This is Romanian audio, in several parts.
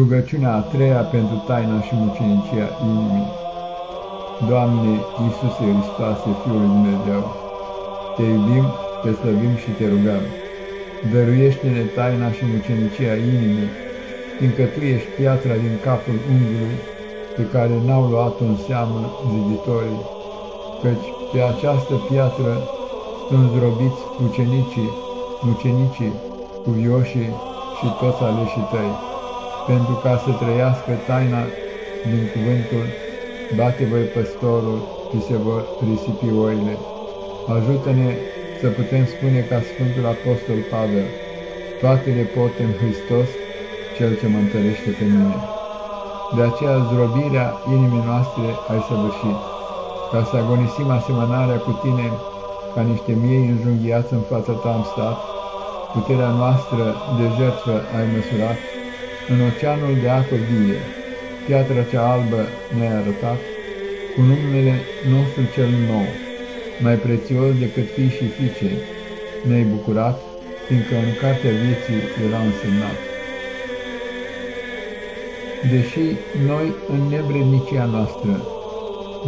Rugăciunea a treia pentru taina și mucenicia inimii. Doamne Iisuse Hristoase, Fiul lui Dumnezeu, Te iubim, Te slăbim și Te rugăm. Dăruiește-ne taina și mucenicia inimii, fiindcă Tu ești piatra din capul unghiului, pe care n-au luat-o în seamă ziditorii, căci pe această piatră sunt zdrobiți ucenicii, mucenicii, cuvioșii și toți aleșii Tăi pentru ca să trăiască taina din cuvântul, bate voi păstorul și se vor risipi oile. Ajută-ne să putem spune ca Sfântul Apostol Pavel, toate le pot în Hristos, Cel ce mă întărește pe mine. De aceea zdrobirea inimii noastre ai săvârșit, ca să agonisim asemănarea cu Tine, ca niște miei înjunghiați în fața Ta am stat, puterea noastră de jertfă ai măsurat, în oceanul de apă vie, piatra cea albă ne-ai arătat, cu numele nostru cel nou, mai prețios decât fii și fiice, ne-ai bucurat, fiindcă în cartea vieții era însemnat. Deși noi, în nevrednicia noastră,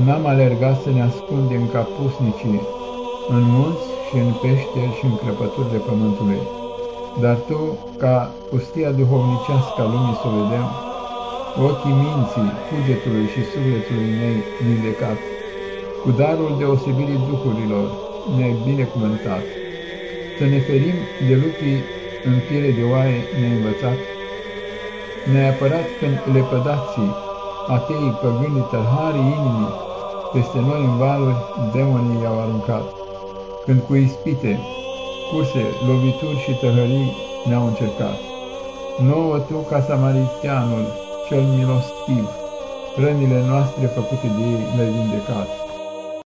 n-am alergat să ne ascundem ca pusnicii în munți și în peșteri și în crăpături de pământului, dar tu, ca pustia duhovnicească a lumii să o vedem, ochii minții, cugetului și sufletului mei vindecat, cu darul deosebirii duhurilor ne-ai binecuvântat, să ne ferim de lupii în piele de oaie ne-ai învățat, ne-ai apărat când lepădații, ateii, păgânii, tărharii inimii, peste noi în valuri demonii i-au aruncat, când cu ispite, curse, lovituri și tăhării ne-au încercat. Nouă tu, ca samaritianul, cel milostiv, rănile noastre făcute de ei le-ai vindecat.